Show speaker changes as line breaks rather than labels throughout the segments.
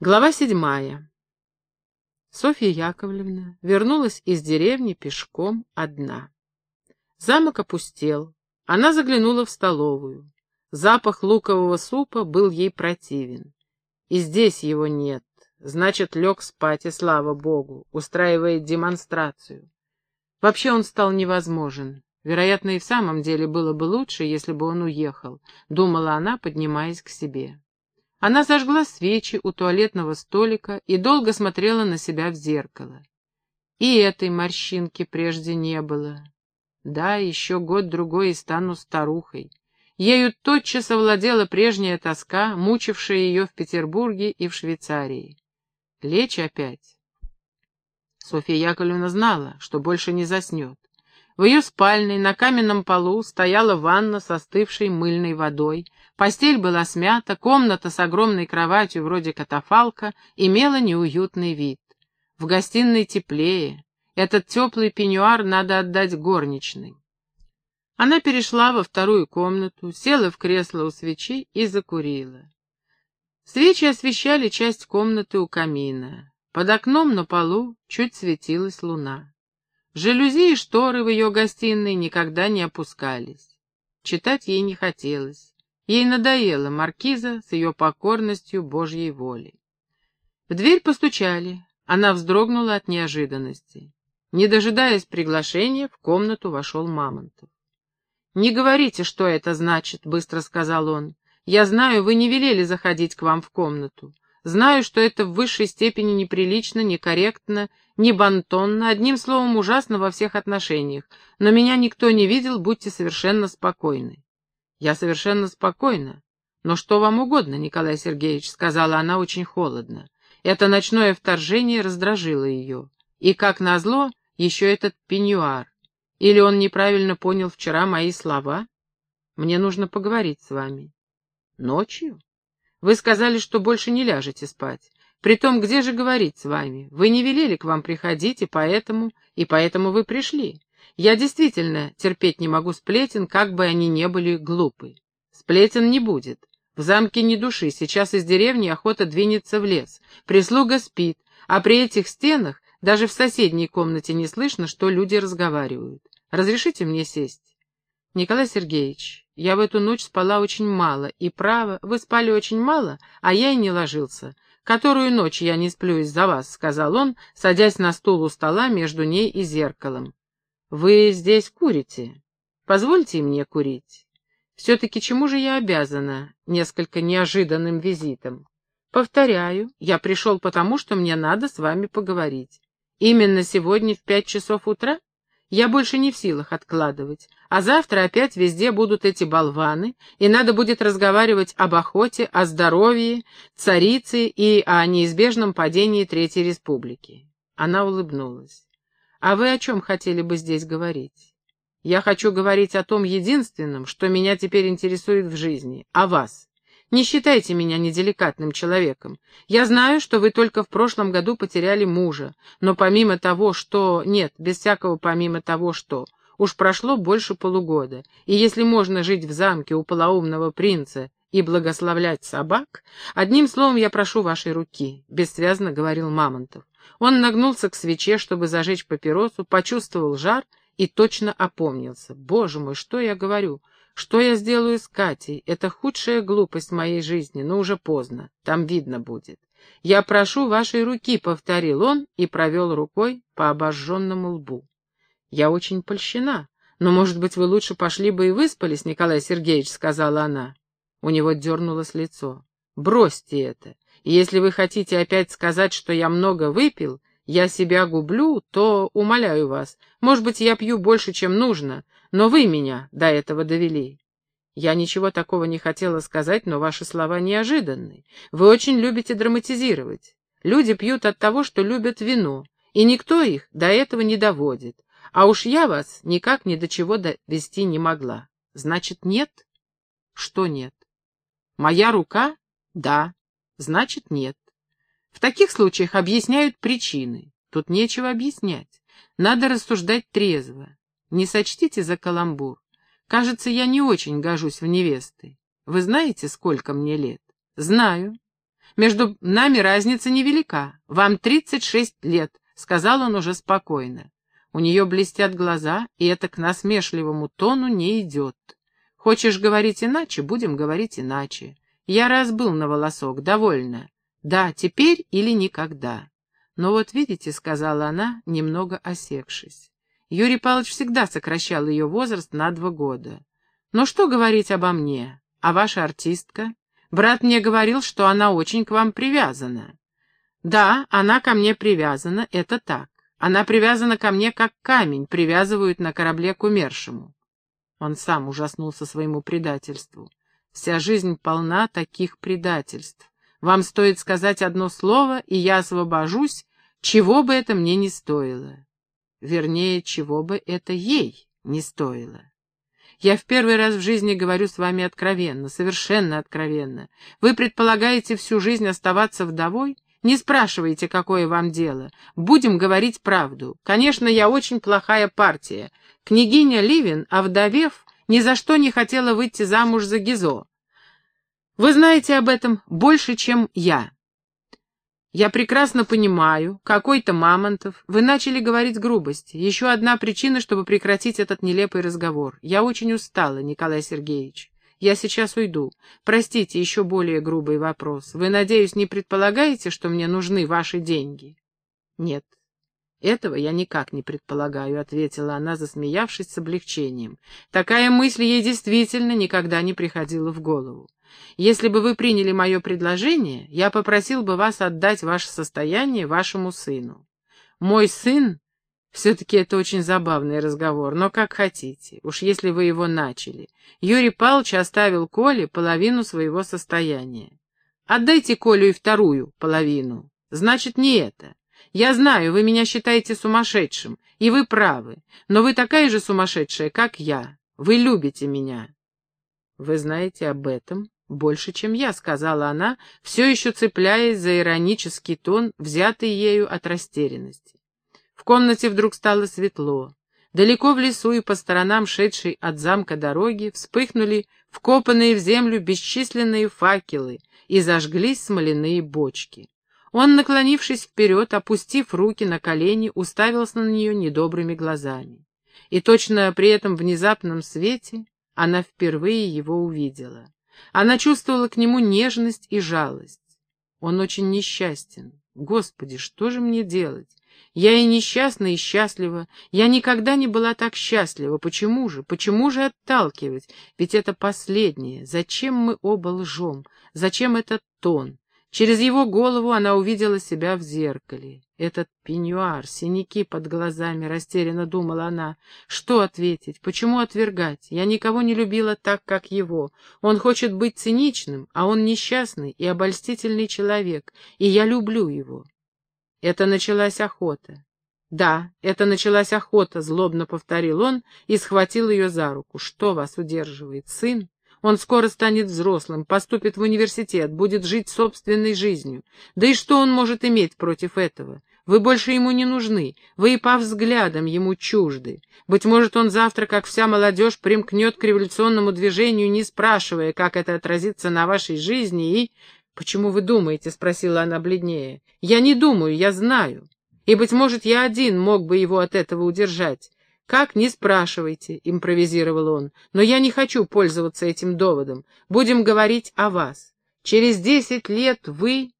Глава седьмая. Софья Яковлевна вернулась из деревни пешком одна. Замок опустел. Она заглянула в столовую. Запах лукового супа был ей противен. И здесь его нет. Значит, лег спать, и слава богу, устраивает демонстрацию. Вообще он стал невозможен. Вероятно, и в самом деле было бы лучше, если бы он уехал, думала она, поднимаясь к себе. Она зажгла свечи у туалетного столика и долго смотрела на себя в зеркало. И этой морщинки прежде не было. Да, еще год-другой и стану старухой. Ею тотчас овладела прежняя тоска, мучившая ее в Петербурге и в Швейцарии. Лечь опять. Софья Яковлевна знала, что больше не заснет. В ее спальной на каменном полу стояла ванна с остывшей мыльной водой, постель была смята, комната с огромной кроватью вроде катафалка имела неуютный вид. В гостиной теплее, этот теплый пеньюар надо отдать горничной. Она перешла во вторую комнату, села в кресло у свечи и закурила. Свечи освещали часть комнаты у камина. Под окном на полу чуть светилась луна. Жалюзи и шторы в ее гостиной никогда не опускались. Читать ей не хотелось. Ей надоела маркиза с ее покорностью Божьей воли. В дверь постучали. Она вздрогнула от неожиданности. Не дожидаясь приглашения, в комнату вошел Мамонтов. «Не говорите, что это значит», — быстро сказал он. «Я знаю, вы не велели заходить к вам в комнату. Знаю, что это в высшей степени неприлично, некорректно, не бантонно, одним словом, ужасно во всех отношениях. Но меня никто не видел, будьте совершенно спокойны. Я совершенно спокойна. Но что вам угодно, Николай Сергеевич, сказала она очень холодно. Это ночное вторжение раздражило ее. И, как назло, еще этот пеньюар. Или он неправильно понял вчера мои слова? Мне нужно поговорить с вами. Ночью? Вы сказали, что больше не ляжете спать. Притом, где же говорить с вами? Вы не велели к вам приходить, и поэтому... И поэтому вы пришли. Я действительно терпеть не могу сплетен, как бы они не были глупы. Сплетен не будет. В замке ни души, сейчас из деревни охота двинется в лес. Прислуга спит, а при этих стенах даже в соседней комнате не слышно, что люди разговаривают. Разрешите мне сесть? Николай Сергеевич, я в эту ночь спала очень мало, и право, вы спали очень мало, а я и не ложился. «Которую ночь я не сплю из-за вас», — сказал он, садясь на стул у стола между ней и зеркалом. «Вы здесь курите? Позвольте мне курить. Все-таки чему же я обязана несколько неожиданным визитом? Повторяю, я пришел потому, что мне надо с вами поговорить. Именно сегодня в пять часов утра? Я больше не в силах откладывать. А завтра опять везде будут эти болваны, и надо будет разговаривать об охоте, о здоровье, царице и о неизбежном падении Третьей Республики. Она улыбнулась. «А вы о чем хотели бы здесь говорить?» «Я хочу говорить о том единственном, что меня теперь интересует в жизни, о вас. Не считайте меня неделикатным человеком. Я знаю, что вы только в прошлом году потеряли мужа, но помимо того, что... Нет, без всякого помимо того, что... Уж прошло больше полугода, и если можно жить в замке у полоумного принца и благословлять собак, одним словом я прошу вашей руки, — бессвязно говорил Мамонтов. Он нагнулся к свече, чтобы зажечь папиросу, почувствовал жар и точно опомнился. Боже мой, что я говорю? Что я сделаю с Катей? Это худшая глупость моей жизни, но уже поздно, там видно будет. Я прошу вашей руки, — повторил он и провел рукой по обожженному лбу. Я очень польщена, но, может быть, вы лучше пошли бы и выспались, Николай Сергеевич, — сказала она. У него дернулось лицо. Бросьте это. Если вы хотите опять сказать, что я много выпил, я себя гублю, то, умоляю вас, может быть, я пью больше, чем нужно, но вы меня до этого довели. Я ничего такого не хотела сказать, но ваши слова неожиданны. Вы очень любите драматизировать. Люди пьют от того, что любят вино, и никто их до этого не доводит. А уж я вас никак ни до чего довести не могла. Значит, нет? Что нет? Моя рука? Да. Значит, нет. В таких случаях объясняют причины. Тут нечего объяснять. Надо рассуждать трезво. Не сочтите за каламбур. Кажется, я не очень гожусь в невесты. Вы знаете, сколько мне лет? Знаю. Между нами разница невелика. Вам тридцать шесть лет, — сказал он уже спокойно. У нее блестят глаза, и это к насмешливому тону не идет. Хочешь говорить иначе, будем говорить иначе. Я раз был на волосок, довольно. Да, теперь или никогда. Но вот видите, — сказала она, немного осекшись. Юрий Павлович всегда сокращал ее возраст на два года. Но что говорить обо мне? А ваша артистка? Брат мне говорил, что она очень к вам привязана. Да, она ко мне привязана, это так. Она привязана ко мне, как камень привязывают на корабле к умершему. Он сам ужаснулся своему предательству. Вся жизнь полна таких предательств. Вам стоит сказать одно слово, и я освобожусь, чего бы это мне не стоило. Вернее, чего бы это ей не стоило. Я в первый раз в жизни говорю с вами откровенно, совершенно откровенно. Вы предполагаете всю жизнь оставаться вдовой? Не спрашивайте, какое вам дело. Будем говорить правду. Конечно, я очень плохая партия. Княгиня Ливин, овдовев, ни за что не хотела выйти замуж за Гизо. Вы знаете об этом больше, чем я. Я прекрасно понимаю, какой-то Мамонтов. Вы начали говорить грубости. Еще одна причина, чтобы прекратить этот нелепый разговор. Я очень устала, Николай Сергеевич. Я сейчас уйду. Простите, еще более грубый вопрос. Вы, надеюсь, не предполагаете, что мне нужны ваши деньги? Нет. «Этого я никак не предполагаю», — ответила она, засмеявшись с облегчением. «Такая мысль ей действительно никогда не приходила в голову. Если бы вы приняли мое предложение, я попросил бы вас отдать ваше состояние вашему сыну. Мой сын... Все-таки это очень забавный разговор, но как хотите, уж если вы его начали. Юрий Павлович оставил Коле половину своего состояния. Отдайте Колю и вторую половину. Значит, не это. Я знаю, вы меня считаете сумасшедшим, и вы правы, но вы такая же сумасшедшая, как я. Вы любите меня. Вы знаете об этом «Больше, чем я», — сказала она, все еще цепляясь за иронический тон, взятый ею от растерянности. В комнате вдруг стало светло. Далеко в лесу и по сторонам шедшей от замка дороги вспыхнули вкопанные в землю бесчисленные факелы и зажглись смоляные бочки. Он, наклонившись вперед, опустив руки на колени, уставился на нее недобрыми глазами. И точно при этом внезапном свете она впервые его увидела. Она чувствовала к нему нежность и жалость. Он очень несчастен. Господи, что же мне делать? Я и несчастна, и счастлива. Я никогда не была так счастлива. Почему же? Почему же отталкивать? Ведь это последнее. Зачем мы оба лжем? Зачем этот тон? Через его голову она увидела себя в зеркале. Этот пеньюар, синяки под глазами, растерянно думала она. Что ответить? Почему отвергать? Я никого не любила так, как его. Он хочет быть циничным, а он несчастный и обольстительный человек, и я люблю его. Это началась охота. «Да, это началась охота», — злобно повторил он и схватил ее за руку. «Что вас удерживает, сын?» Он скоро станет взрослым, поступит в университет, будет жить собственной жизнью. Да и что он может иметь против этого? Вы больше ему не нужны, вы и по взглядам ему чужды. Быть может, он завтра, как вся молодежь, примкнет к революционному движению, не спрашивая, как это отразится на вашей жизни, и... «Почему вы думаете?» — спросила она бледнее. «Я не думаю, я знаю. И, быть может, я один мог бы его от этого удержать. «Как, не спрашивайте», — импровизировал он, — «но я не хочу пользоваться этим доводом. Будем говорить о вас. Через десять лет вы...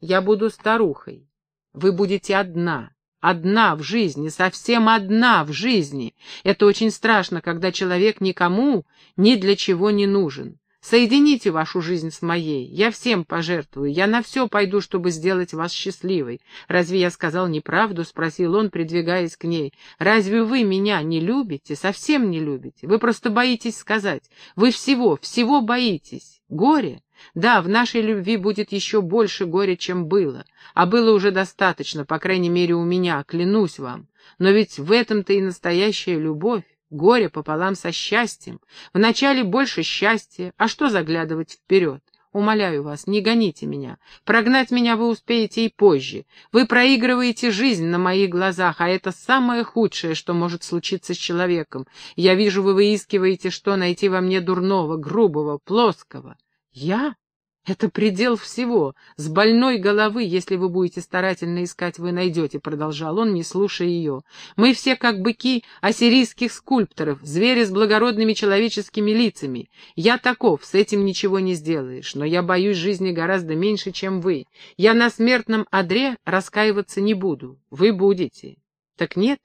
Я буду старухой. Вы будете одна, одна в жизни, совсем одна в жизни. Это очень страшно, когда человек никому ни для чего не нужен. Соедините вашу жизнь с моей. Я всем пожертвую. Я на все пойду, чтобы сделать вас счастливой. Разве я сказал неправду? — спросил он, придвигаясь к ней. Разве вы меня не любите? Совсем не любите? Вы просто боитесь сказать. Вы всего, всего боитесь. Горе? Да, в нашей любви будет еще больше горя, чем было. А было уже достаточно, по крайней мере, у меня, клянусь вам. Но ведь в этом-то и настоящая любовь горе пополам со счастьем. Вначале больше счастья, а что заглядывать вперед? Умоляю вас, не гоните меня. Прогнать меня вы успеете и позже. Вы проигрываете жизнь на моих глазах, а это самое худшее, что может случиться с человеком. Я вижу, вы выискиваете, что найти во мне дурного, грубого, плоского. Я? Это предел всего. С больной головы, если вы будете старательно искать, вы найдете, — продолжал он, не слушая ее. Мы все как быки ассирийских скульпторов, звери с благородными человеческими лицами. Я таков, с этим ничего не сделаешь, но я боюсь жизни гораздо меньше, чем вы. Я на смертном одре раскаиваться не буду. Вы будете. Так нет?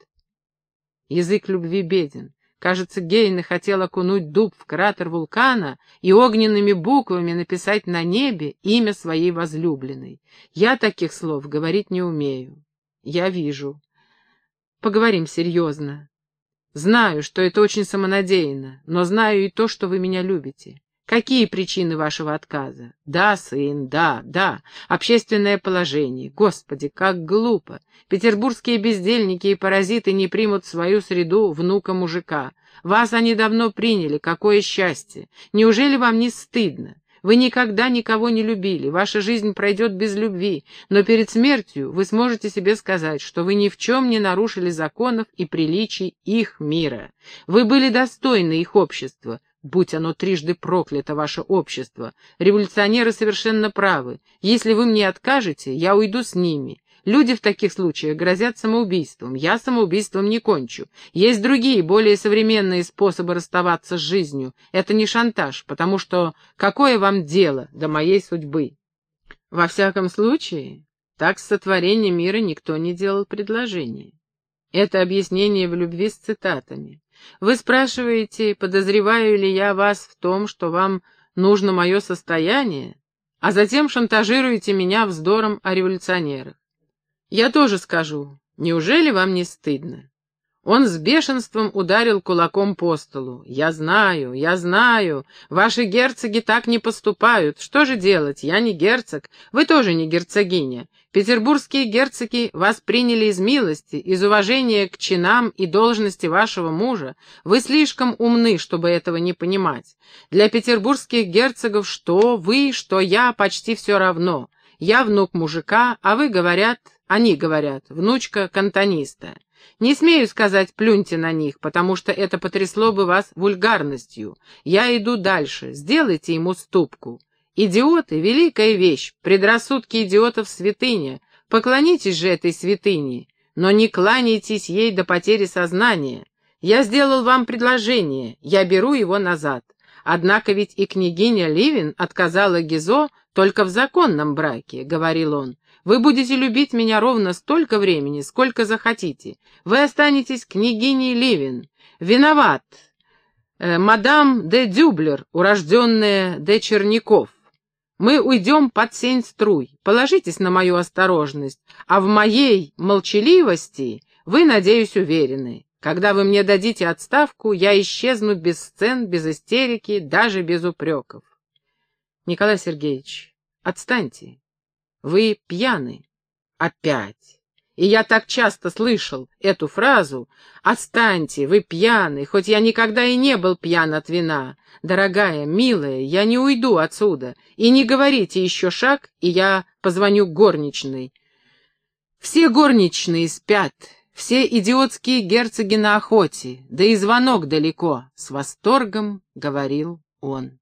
Язык любви беден. Кажется, Гейне хотел окунуть дуб в кратер вулкана и огненными буквами написать на небе имя своей возлюбленной. Я таких слов говорить не умею. Я вижу. Поговорим серьезно. Знаю, что это очень самонадеянно, но знаю и то, что вы меня любите. Какие причины вашего отказа? Да, сын, да, да. Общественное положение. Господи, как глупо. Петербургские бездельники и паразиты не примут свою среду внука мужика. Вас они давно приняли. Какое счастье. Неужели вам не стыдно? Вы никогда никого не любили, ваша жизнь пройдет без любви, но перед смертью вы сможете себе сказать, что вы ни в чем не нарушили законов и приличий их мира. Вы были достойны их общества, Будь оно трижды проклято, ваше общество. Революционеры совершенно правы. Если вы мне откажете, я уйду с ними. Люди в таких случаях грозят самоубийством. Я самоубийством не кончу. Есть другие, более современные способы расставаться с жизнью. Это не шантаж, потому что какое вам дело до моей судьбы? Во всяком случае, так с сотворением мира никто не делал предложение. Это объяснение в любви с цитатами. Вы спрашиваете, подозреваю ли я вас в том, что вам нужно мое состояние, а затем шантажируете меня вздором о революционерах. Я тоже скажу, неужели вам не стыдно? Он с бешенством ударил кулаком по столу. «Я знаю, я знаю. Ваши герцоги так не поступают. Что же делать? Я не герцог. Вы тоже не герцогиня. Петербургские герцоги вас приняли из милости, из уважения к чинам и должности вашего мужа. Вы слишком умны, чтобы этого не понимать. Для петербургских герцогов что вы, что я почти все равно. Я внук мужика, а вы, говорят, они говорят, внучка кантониста. Не смею сказать «плюньте на них», потому что это потрясло бы вас вульгарностью. Я иду дальше, сделайте ему ступку. Идиоты — великая вещь, предрассудки идиотов — святыня. Поклонитесь же этой святыне, но не кланяйтесь ей до потери сознания. Я сделал вам предложение, я беру его назад. Однако ведь и княгиня Ливин отказала Гизо только в законном браке, — говорил он. Вы будете любить меня ровно столько времени, сколько захотите. Вы останетесь княгиней Ливин. Виноват. Э, мадам де Дюблер, урожденная де Черняков. Мы уйдем под сень струй. Положитесь на мою осторожность, а в моей молчаливости вы, надеюсь, уверены. Когда вы мне дадите отставку, я исчезну без сцен, без истерики, даже без упреков. Николай Сергеевич, отстаньте. Вы пьяны. Опять. И я так часто слышал эту фразу «Отстаньте, вы пьяны, хоть я никогда и не был пьян от вина. Дорогая, милая, я не уйду отсюда. И не говорите еще шаг, и я позвоню горничной». Все горничные спят, все идиотские герцоги на охоте, да и звонок далеко, — с восторгом говорил он.